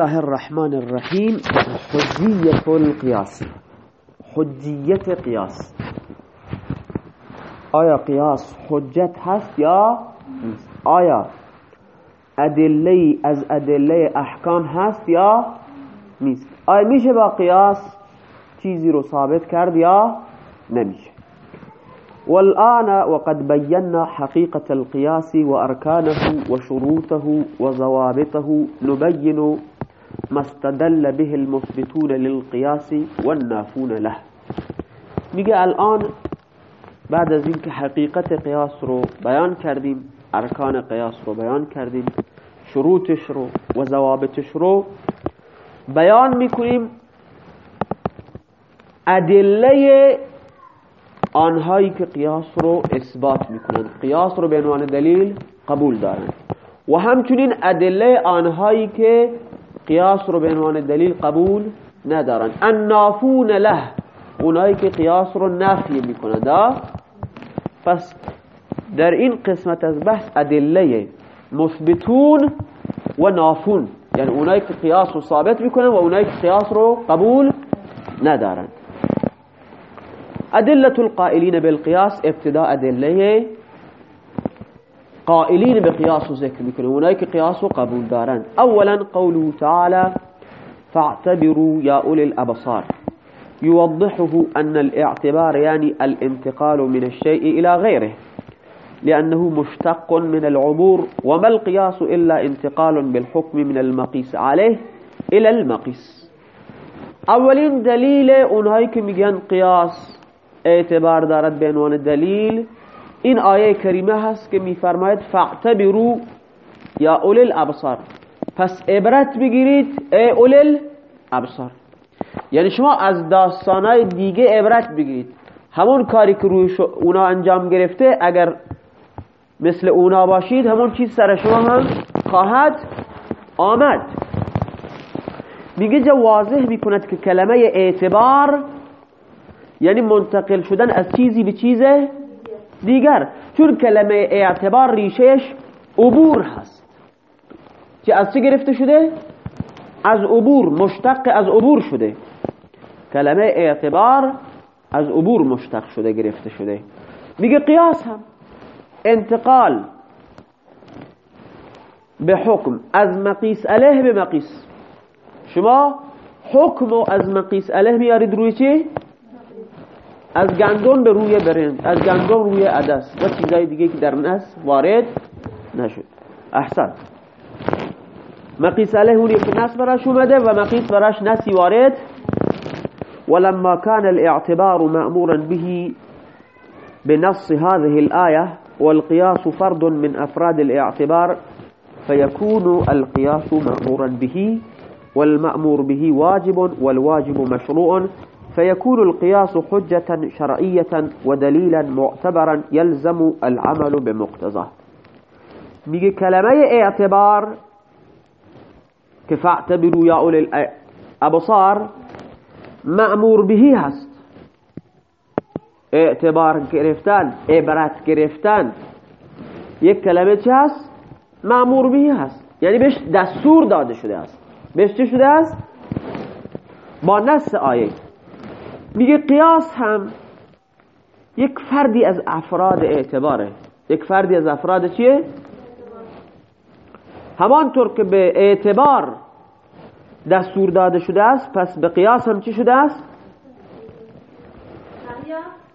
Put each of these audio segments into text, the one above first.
الله الرحمن الرحیم حجیت القیاس حجیت قیاس آیا قیاس حجت هست یا آیا ادله أز ادله احکام هست یا نیست آیا میشه با قیاس چیزی رو ثابت کرد یا نمیشه؟ والآن وقد بينا حقيقة القياس وأركانه وشروطه وضوابطه. نبين ما استدل به المثبتون للقياس والنافون له. میگه الان بعد از اینکه حقیقت قیاس رو بیان کردیم ارکان قیاس رو بیان کردیم شروطش رو و ضوابطش رو بیان می‌کنیم ادله آنهایی که قیاس رو اثبات می‌کنند. قیاس رو به عنوان دلیل قبول دارند. و همچنین ادله آنهایی که قیاس رو به عنوان دلیل قبول ندارند النافون له اونایی که قیاس رو نفی میکنند پس در این قسمت از بحث ادله مثبتون و نافون یعنی اونایی که قیاس رو ثابت میکنند و اونایی که قیاس رو قبول ندارند أدلة القائلين بالقياس ابتداء أدلة قائلين بقياس ذكر بكل هناك قياس قبول داران. أولا قوله تعالى فاعتبروا يا أولي الأبصار. يوضحه أن الاعتبار يعني الانتقال من الشيء إلى غيره لأنه مشتق من العبور وما القياس إلا انتقال بالحكم من المقيس عليه إلى المقيس. أولين دليل أنهيك مجان قياس اعتبار دارد به عنوان دلیل این آیه کریمه هست که میفرماید فاعتبروا یا اولی الابصار پس عبرت بگیرید ای اولی الابصار یعنی شما از داستانای دیگه عبرت بگیرید. همون کاری که روی اونا انجام گرفته اگر مثل اونا باشید همون چیز سر شما هم خواهد آمد. میگه جا واضح می‌کند که کلمه اعتبار یعنی منتقل شدن از چیزی به چیز دیگر چون کلمه اعتبار ریشهش عبور هست. که از چه گرفته شده؟ از عبور مشتق از عبور شده. کلمه اعتبار از عبور مشتق شده گرفته شده. میگه قیاس هم. انتقال به حکم. از مقیس علیه به مقیس. شما حکم از مقیس علیه میارید روی چی؟ از گندم به روی برنج از گندم روی عدس. و چیزای دیگه که در نس وارد نشد. احسن. مقیس علیه اونی که نس براش اومده و مقیس براش نسی وارد. ولما كان الاعتبار مأمورا به بنص هذه الآية والقياس فرد من أفراد الاعتبار فيكون القياس مأمورا به والمأمور به واجب والواجب مشروع. فيكون القياس حجة شرعية ودليلا معتبرا يلزم العمل بمقتضاه. میگه کلمه اعتبار که فاعتبروا یا اول الابصار مأمور بهی هست. اعتبار گرفتن عبرت گرفتن. یک کلمه چه هست؟ مأمور بهی هست. یعنی بهش دستور داده شده است بهش چه شده است با نص آیه. میگه قیاس هم یک فردی از افراد اعتباره یک فردی از افراد چیه؟ همانطور که به اعتبار دستور داده شده است پس به قیاس هم چی شده است؟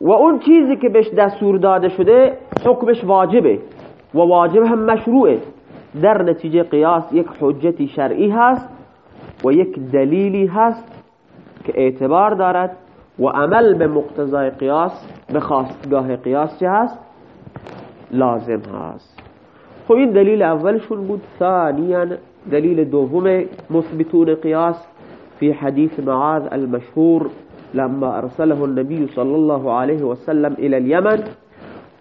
و اون چیزی که بهش دستور داده شده حکمش واجبه و واجب هم مشروعه در نتیجه قیاس یک حجتی شرعی هست و یک دلیلی هست که اعتبار دارد و عمل به مقتضای قیاس به خواستگاه قیاس چه هست؟ لازم هست. خب این دلیل اولشون بود. ثانیا دلیل دوم مثبتون قیاس في حديث معاذ المشهور لما أرسله النبي صلى الله عليه وسلم إلى اليمن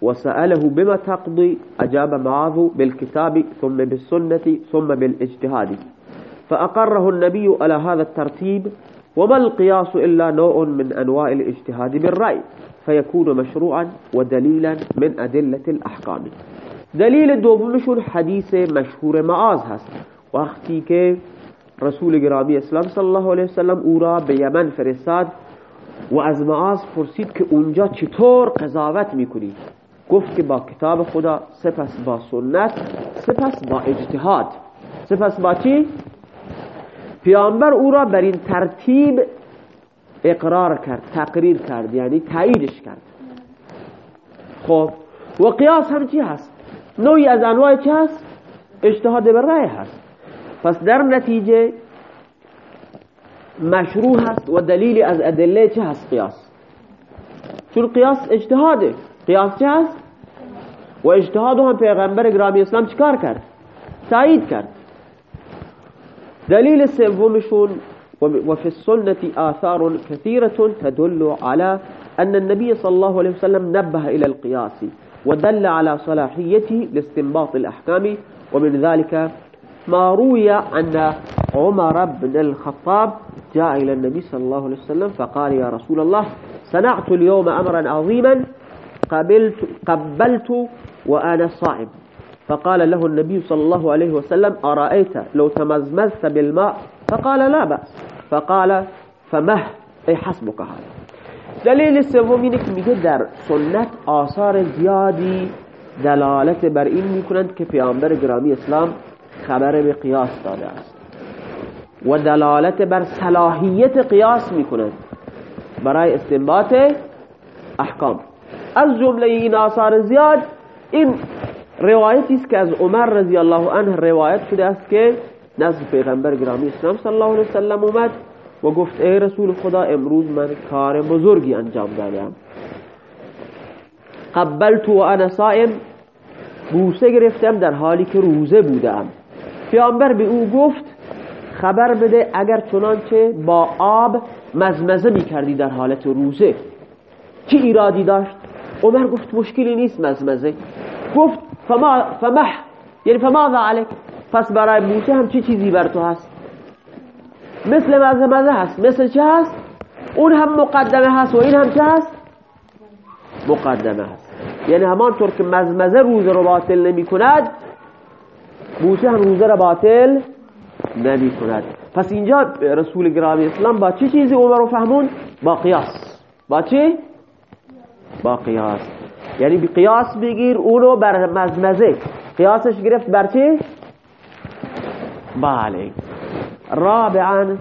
وسأله بما تقضي أجاب معاذ بالكتاب ثم بالسنة ثم بالاجتهاد. فأقره النبي على هذا الترتيب وما القياس إلا نوع من أنواع الاجتهاد بالرأي فيكون مشروعا ودليلا من أدلة الأحكام. دلیل دومشون حدیث مشهور معاذ هست. وقتی که رسول گرامی اسلام صلی الله علیه وسلم أو را به یمن فرستاد و از معاذ پرسید که اونجا چطور قضاوت میکنی؟ گفت که با کتاب خدا سپس با سنت سپس با اجتهاد. سپس با چی؟ پیامبر او را بر این ترتیب اقرار کرد تقریر کرد یعنی تاییدش کرد. خب و قیاس هم چی هست؟ نوعی از انواع چی هست؟ اجتهاد بر رأی هست. پس در نتیجه مشروع هست و دلیلی از ادله چه هست؟ قیاس. چون قیاس اجتهاده. قیاس چه هست؟ و اجتهاد هم پیغمبر گرامی اسلام چیکار کرد؟ تایید کرد. دلیل سومشون وفي السنة آثار كثيرة تدل على أن النبي صلى الله عليه وسلم نبه إلى القياس ودل على صلاحيته لاستنباط الأحكام ومن ذلك ما روي أن عمر بن الخطاب جاء إلى النبي صلى الله عليه وسلم فقال يا رسول الله صنعت اليوم أمرا عظيما قبلت, قبلت وأنا صائم. فقال له النبي صلى الله عليه وسلم أرأيت لو تمزمزت بالماء؟ فقال لا بأس. فقال فمه. أي حسبك هذا. دلیل سوم اینه در سنت آثار زیادی دلالت بر این میکنند که گرامی اسلام خبر به داده است و دلالت بر صلاحیت قیاس میکنند برای استنباط احکام. از جمله این آثار زیاد این روایتی است که از عمر رضی الله عنه روایت شده است که نزد پیغمبر گرامی اسلام صلی الله علیه وسلم اومد و گفت ای رسول خدا امروز من کار بزرگی انجام دادم. قبلت و انا صائم. بوسه گرفتم در حالی که روزه بودم. پیامبر به او گفت خبر بده اگر چنانچه با آب مزمزه می‌کردی در حالت روزه. چه ایرادی داشت؟ عمر گفت مشکلی نیست مزمزه. گفت فما فمح یعنی فماذا عليك پس برای بوسه هم چه چیزی بر تو هست؟ مثل مزمزه هست. مثل چه هست؟ اون هم مقدمه هست و این هم چه هست؟ مقدمه هست. یعنی همانطور که مزمزه روزه رو باطل نمی کند بوسه هم روزه رو باطل نمی کند. پس اینجا رسول گرامی اسلام با چه چیزی عمر رو فهمون؟ با قیاس. با چه با قیاس. یعنی قیاس بگیر اونو بر مزمزه قیاسش گرفت بر چه بله. رابعا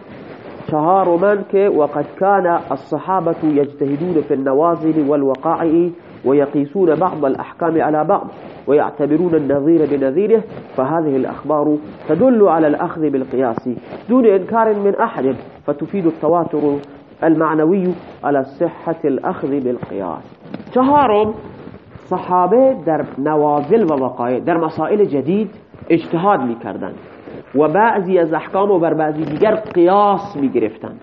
شهار من که وقد كان الصحابة يجتهدون في النوازل والوقائع ويقيسون بعض الأحكام على بعض ويعتبرون النظير بنظيره فهذه الأخبار تدل على الأخذ بالقياس دون إنكار من أحد فتفيد التواتر المعنوي على صحة الأخذ بالقياس چهارم صحابه در نوازل و وقایع در مسائل جدید اجتهاد می‌کردند. و بعضی از احکام و بر بعضی دیگر قیاس می‌گرفتند.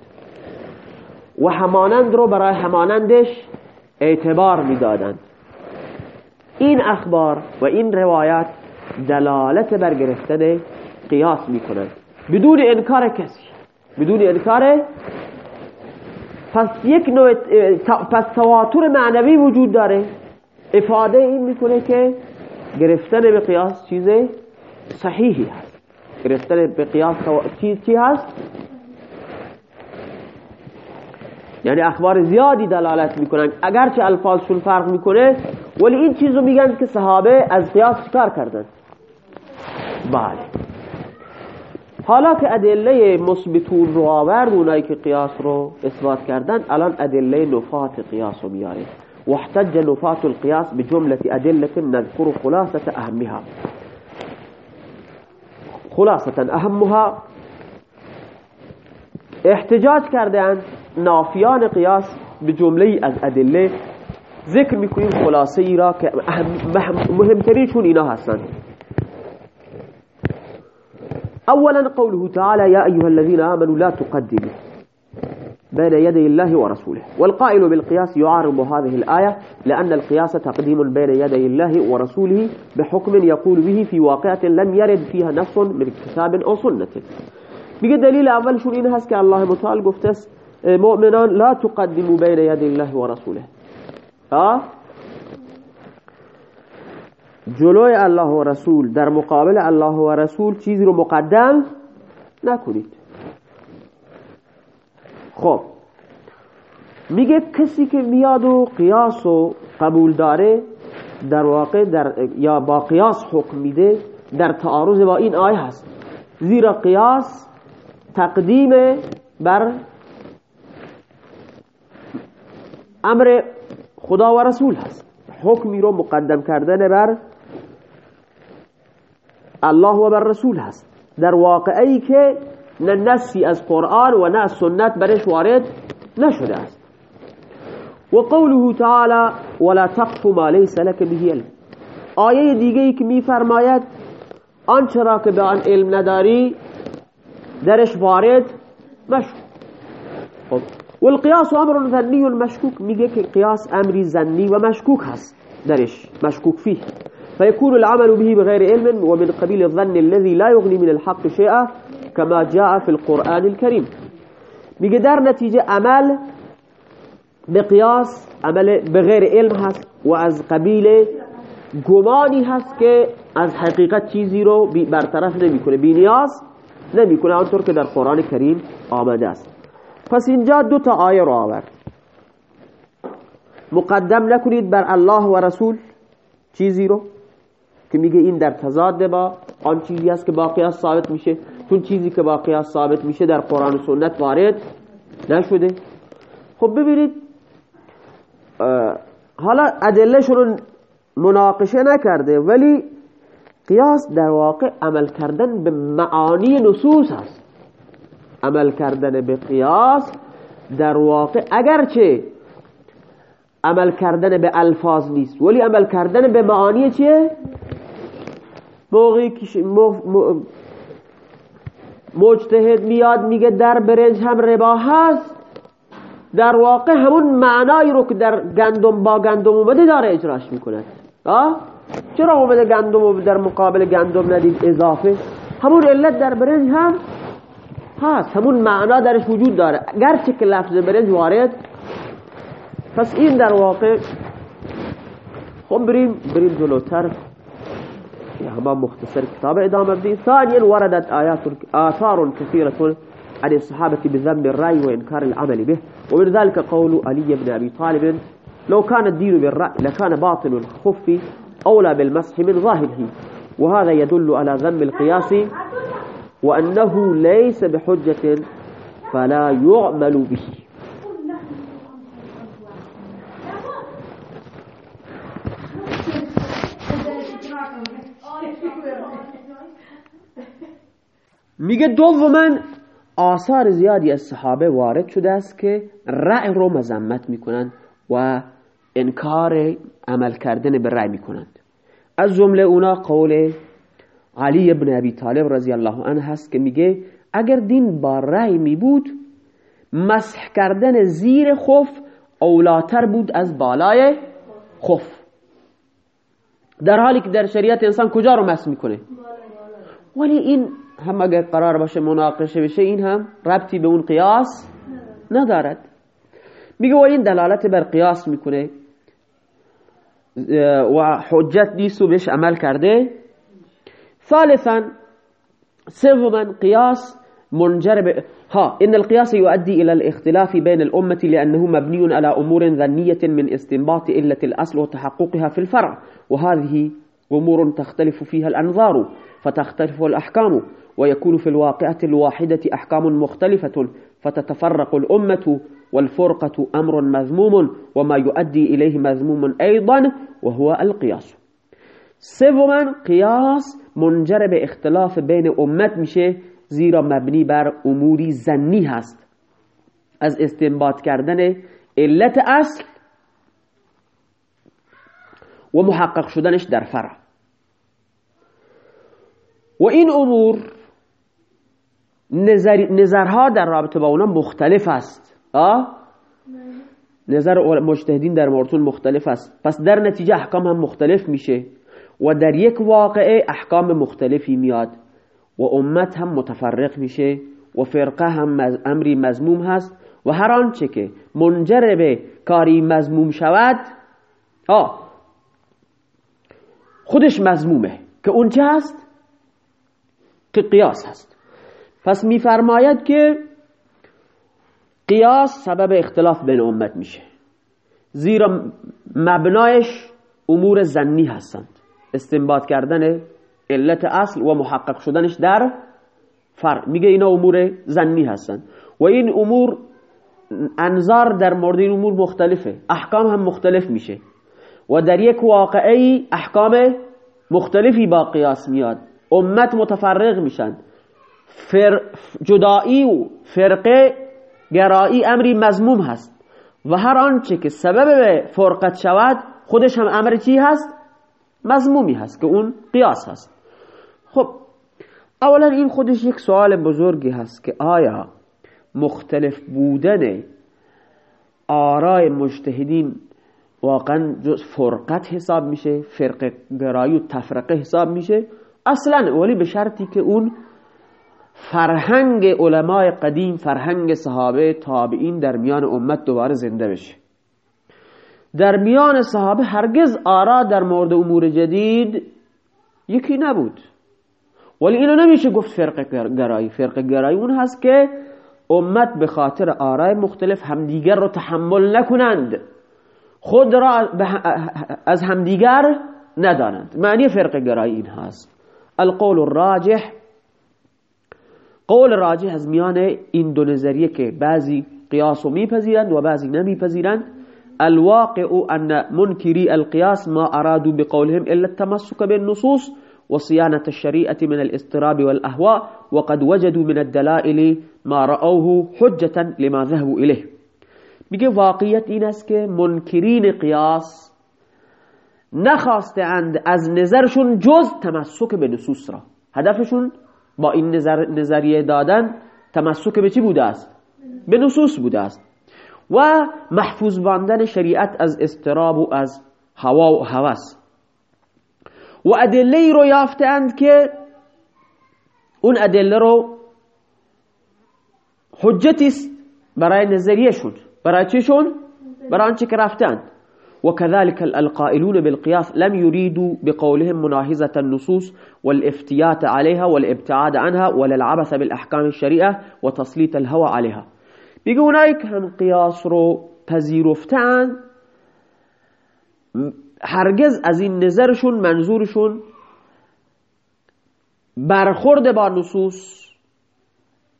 و همانند رو برای همانندش اعتبار می‌دادند. این اخبار و این روایات دلالت بر گرفتن قیاس می‌کنند. بدون انکار کسی. بدون انکار پس یک نوع پس تواتر معنوی وجود داره. افاده این می‌کنه که گرفتن به قیاس چیز صحیحی هست. گرفتن به قیاس چیز چی هست؟ یعنی اخبار زیادی دلالت می‌کنن. اگرچه الفاظشون فرق می‌کنه ولی این چیزو میگن که صحابه از قیاس کار کردن؟ بله. حالا که ادله مثبتون رو آورد اونایی که قیاس رو اثبات کردن الان ادله نفات قیاس رو میاره واحتج نفات القياس بجملة أدلة نذكر خلاصة أهمها. خلاصة أهمها احتجاج قیاس به جمله از ادله ذکر میکنیم خلاصه ای را که مهمترینشون هستند اولا قوله تعالى يا ايها الذين آمنوا لا تقدموا. بين يدي الله ورسوله. والقائل بالقياس يعارض هذه الآية لأن القياس تقديم بين يدي الله ورسوله بحكم يقول به في واقعة لم يرد فيها نص من كتاب أو سنة. بقى دليل أول شو إنها سكى الله مطال قفتس مؤمنان لا تقدموا بين يدي الله ورسوله. آه؟ جلوی الله و رسول در مقابل الله و رسول چیزی رو مقدم نکنید. خب میگه کسی که میاد و قیاس و قبول داره در واقع در یا با قیاس حکم میده در تعارض با این آیه هست. زیرا قیاس تقدیم بر امر خدا و رسول هست. حکمی رو مقدم کردن بر الله و بر رسول هست. در واقعی که نه نسی از قرآن و نه سنت برش وارد نشده است. و قوله تعالی ولا تقف ما ليس لك به علم. آیه دیگه ای که میفرماید آنچه را که به آن علم نداری درش وارد مشکوک خب والقياس أمر ظنی مشکوک. میگه که قیاس امری ظنی و مشکوک هست. درش مشکوک فيه فيكون العمل به بغير علم ومن قبيل الظن الذي لا يغني من الحق شيئا كما جاء في القرآن الكريم. میگه در نتیجه عمل به قیاس عمل بغیر علم هست و از قبیل گمانی هست که از حقیقت چیزی رو برطرف نمی‌کنه بی نیاز نمی‌کنه آنطور که در قرآن کریم آمده است. پس اینجا دو تا آیه رو آورد. مقدم نکنید بر الله و رسول چیزی رو که میگه این در تضاد با آن چیزی است که با قیاس ثابت میشه. چون چیزی که با قیاس ثابت میشه در قرآن و سنت وارد نشده خب ببینید حالا ادله رو مناقشه نکرده ولی قیاس در واقع عمل کردن به معانی نصوص هست عمل کردن به قیاس در واقع اگرچه عمل کردن به الفاظ نیست ولی عمل کردن به معانی چیه؟ موقعی مجتهد میاد میگه در برنج هم ربا هست. در واقع همون معنایی رو که در گندم با گندم اومده داره اجراش می‌کنه. آه؟ چرا اومده گندم در مقابل گندم ندید؟ اضافه. همون علت در برنج هم هست. همون معنا درش وجود داره. گرچه که لفظ برنج وارد پس این در واقع خب بریم بریم جلوتر. ما مختصر كتاب إدامة بدي ثانيا وردت آيات آثار كثيرة عن الصحابة بذنب الرأي وإنكار العمل به. ومن ذلك قول علي بن أبي طالب لو كان الدين بالرأي لكان باطل الخف أولى بالمسح من ظاهره. وهذا يدل على ذم القياس وأنه ليس بحجة فلا يعمل به. میگه دوما آثار زیادی از صحابه وارد شده است که رأی رو مذمت می‌کنند و انکار عمل کردن به رأی می‌کنند. از جمله اونا قول علی ابن ابی طالب رضی الله عنه هست که میگه اگر دین با رأی می بود مسح کردن زیر خف اولاتر بود از بالای خف در حالی که در شریعت انسان کجا رو مسح می‌کنه؟ ولی این هم اگر قرار باشه مناقشه بشه این هم ربطی به اون قیاس ندارد. میگه و این دلالت بر قیاس میکنه. و حجت نیست و بهش عمل کرده. ثالثا سوما قياس منجرب ها إن القياس يؤدي إلى الاختلاف بين الأمة لأنه مبني على أمور ذنية من استنباط إلة الأصل وتحققها في الفرع. وهذه أمور تختلف فيها الأنظار فتختلف الأحكام ويكون في الواقعة الواحدة أحكام مختلفة فتتفرق الأمة والفرقة أمر مذموم وما يؤدي إليه مذموم أيضا وهو القياس. سوما قياس منجر به اختلاف بین امت میشه زیرا مبنی بر أموری زنی هست. از استنباط کردن علت اصل و محقق شدنش در فرع. و این امور نظر نظرها در رابطه با اونا مختلف است آه؟ نظر مجتهدین در موردون مختلف است پس در نتیجه احکام هم مختلف میشه و در یک واقعه احکام مختلفی میاد و امت هم متفرق میشه و فرقه هم امری مزموم هست و هر آنچه که منجر به کاری مزموم شود آه خودش مزمومه که اون چه هست؟ که قیاس هست. پس میفرماید که قیاس سبب اختلاف بین امت میشه. زیرا مبنایش امور زنی هستند. استنباط کردن علت اصل و محقق شدنش در فرق میگه اینا امور زنی هستند. و این امور انظار در مورد این امور مختلفه. احکام هم مختلف میشه. و در یک واقعی احکام مختلفی با قیاس میاد. امت متفرق میشن. فر جدایی و فرقه گرایی امری مضموم هست. و هر آنچه که سبب فرقت شود خودش هم امر چی هست؟ مضمومی هست که اون قیاس هست. خب اولا این خودش یک سوال بزرگی هست که آیا مختلف بودن آرای مجتهدین واقعا جز فرقت حساب میشه؟ فرق گرایی و تفرقه حساب میشه؟ اصلا ولی به شرطی که اون فرهنگ علمای قدیم فرهنگ صحابه تابعین در میان امت دوباره زنده بشه. در میان صحابه هرگز آرا در مورد امور جدید یکی نبود. ولی اینو نمیشه گفت فرق گرایی. فرق گرایی اون هست که امت به خاطر آرای مختلف همدیگر رو تحمل نکنند. خود را از همدیگر ندانند. معنی فرق گرایی این هست. القول الراجح. قول راجح از میان این دو نظریه که بعضی قیاس رو میپذیرند و بعضی نمیپذیرند. الواقع ان منکری القیاس ما ارادوا بقولهم الا التمسك بالنصوص وصيانة الشريعة من الاضطراب والأهواء وقد وجدوا من الدلائل ما رأوه حجة لما ذهبوا إليه. میگه واقعیت این است که منکرین قیاس نخواستند از نظرشون جز تمسک به نصوص را. هدفشون با این نظر نظریه دادن تمسک به چی بوده است؟ به نصوص بوده است. و محفوظ باندن شریعت از استراب و از هوا و هوس. و ادله رو یافتند که اون ادله رو حجتی است برای نظریه شد برای چیشون؟ برای آنچه که رفتند وكذلك القائلون بالقياس لم يريدوا بقولهم مناهزة النصوص والافتيات عليها والابتعاد عنها ولا العبث بالأحكام الشريعة وتسليط الهوى عليها. بيقول اونایی هم قیاس رو پذیرفتن هرگز از این نظرشون منظورشون برخورد با نصوص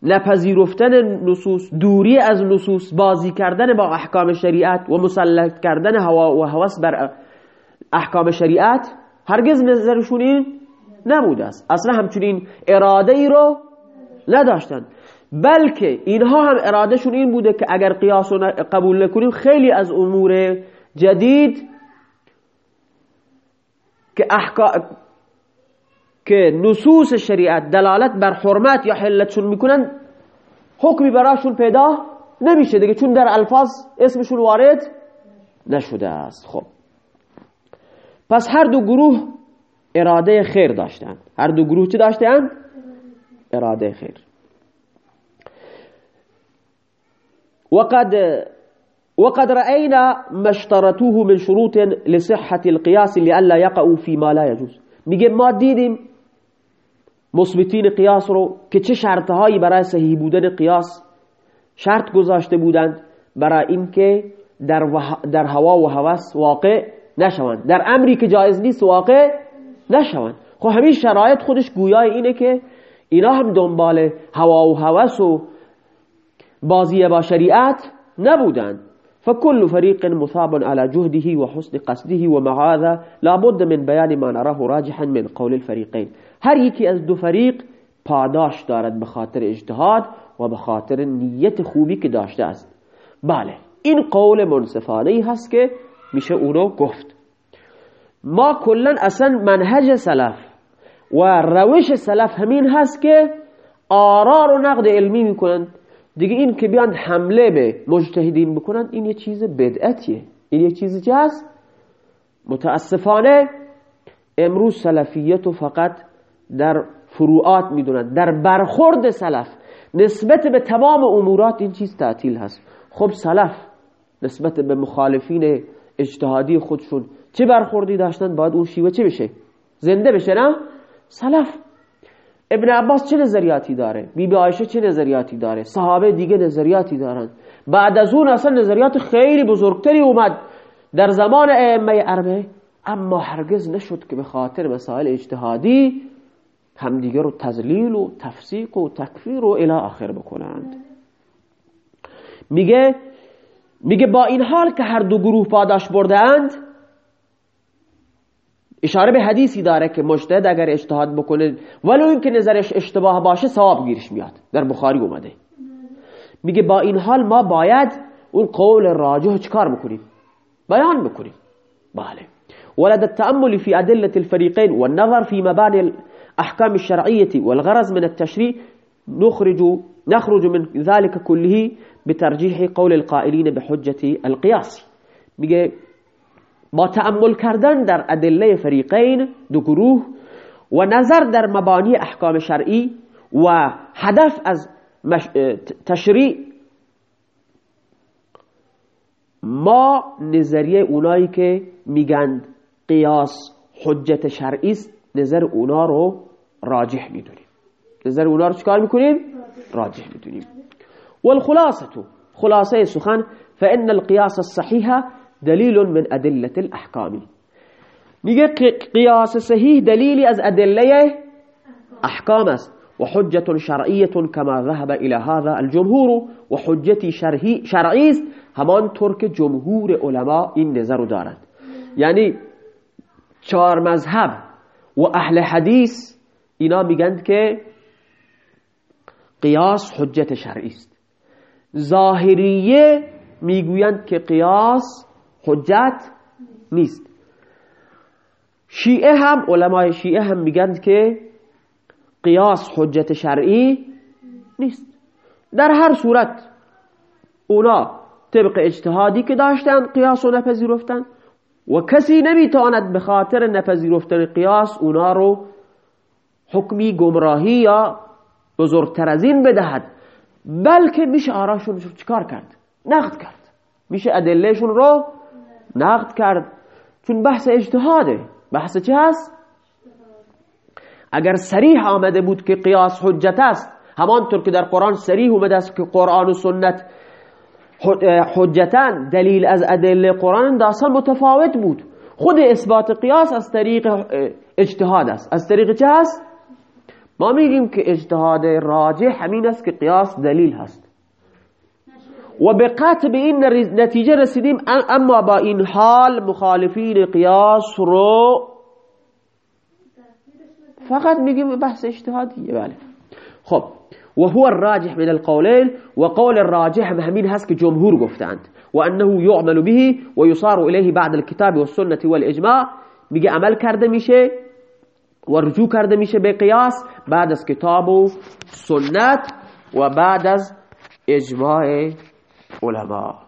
نپذیرفتن نصوص دوری از نصوص بازی کردن با احکام شریعت و مسلط کردن هوا و هوس بر احکام شریعت هرگز نظرشون این نبوده است اصلا همچنین اراده ای رو نداشتن. بلکه اینها هم ارادهشون این بوده که اگر قیاس رو قبول نکنیم خیلی از امور جدید که احکام که نصوص شریعت دلالت بر حرمت یا حلتشون میکنن حکمی براشون پیدا نمیشه. دیگه چون در الفاظ اسمشون وارد نشده است. خب. پس هر دو گروه اراده خیر داشتن. هر دو گروه چی داشتن؟ اراده خیر. وقد وقد رأينا ما اشترطوه من شروط لصحة القياس لألا يقعوا فيما لا يجوز میگه ما دیدیم مثبتین قیاس رو که چه شرطهایی برای صحیح بودن قیاس شرط گذاشته بودند برای اینکه در, در هوا و هوس واقع نشوند. در امری که جایز نیست واقع نشوند. خب همین شرایط خودش گویای اینه که اینا هم دنبال هوا و هوس و بازی با شریعت نبودند. فكل فريق مثاب على جهده وحسن قصده ومع هذا لا بد من بيان ما نراه راجحا من قول الفريقين. هر یکی از دو فریق پاداش دارد به خاطر اجتهاد و به خاطر نیت خوبی که داشته است. بله این قول منصفانه ای هست که میشه اونو گفت. ما کلا اصلا منهج سلف و روش سلف همین هست که آرا رو نقد علمی می‌کنن دیگه این که بیان حمله به مجتهدین بکنن این یه چیز بدعتیه. این یه چیزی که هست؟ متاسفانه امروز سلفیت فقط در فروعات می‌دونن. در برخورد سلف. نسبت به تمام امورات این چیز تعطیل هست. خب سلف نسبت به مخالفین اجتهادی خودشون چه برخوردی داشتن؟ باید اون شیوه چه بشه؟ زنده بشه نه؟ سلف. ابن عباس چه نظریاتی داره؟ بی بی عایشه چه نظریاتی داره؟ صحابه دیگه نظریاتی دارن. بعد از اون اصلا نظریات خیلی بزرگتری اومد. در زمان ائمه اربعه اما هرگز نشد که به خاطر مسائل اجتهادی همدیگه رو تزلیل و تفسیق و تکفیر و الی آخر بکنند. میگه میگه با این حال که هر دو گروه پاداش بردهاند اشاره به حدیثی داره که مجتهد اگر اجتهاد بکنه ولو اینکه نظرش اشتباه باشه ثواب گیرش میاد. در بخاری اومده. میگه با این حال ما باید اون قول راجح چکار بکنیم؟ بیان بکنیم. بله. ولد التأمل في أدلة الفريقين والنظر في مباني الأحكام الشرعية والغرض من التشريع نخرج, نخرج من ذلك كله بترجيح قول القائلين بحجة القياس میگه با تأمل کردن در ادله فریقین دو گروه و نظر در مبانی احکام شرعی و هدف از تشریع. ما نظریه اونایی که میگند قیاس حجت شرعی است نظر اونا رو راجح می‌دونیم. نظر اونا رو چکار می‌کنیم؟ راجح می‌دونیم. والخلاصة خلاصه سخن فإن القياس الصحيح دلیل من ادله الاحکامی میگه قیاس صحیح دلیلی از ادله احکام است. و حجت شرعیه کما ذهب الى هذا الجمهور. و حجتی شرعی است. همانطور که جمهور علما این نظر رو دارند. یعنی چهار مذهب و اهل حدیث اینا میگند که قیاس حجت شرعی است. ظاهریه می‌گویند که قیاس حجت نیست. شیعه هم علمای شیعه هم میگند که قیاس حجت شرعی نیست. در هر صورت اونا طبق اجتهادی که داشتن قیاس و نپذیرفتن و کسی نمی‌تواند به خاطر نپذیرفتن قیاس اونا رو حکمی گمراهی یا بزرگتر از این بدهد بلکه میشه آراشون چکار کرد؟ نقد کرد. میشه ادلهشون رو نقد کرد چون بحث اجتهاده بحث چه هست؟ اگر سریح آمده بود که قیاس حجت است همانطور که در قرآن سریح اومده است که قرآن و سنت حجتن دلیل از ادله قرآن داستان متفاوت بود خود اثبات قیاس از طریق اجتهاد است از طریق چه هست؟ ما میگیم که اجتهاد راجح همین است که قیاس دلیل هست و به قطع به این نتیجه رسیدیم اما با این حال مخالفین قیاس رو. فقط میگیم بحث اجتهادیه بله. خب و هو الراجح من القولين و قول الراجح همین هست که جمهور گفتند. و انه يعمل به و يصار الیه بعد الكتاب والسنة والإجماع. میگه عمل کرده میشه و رجوع کرده میشه به قیاس بعد از کتاب و سنت و بعد از اجماع والهباء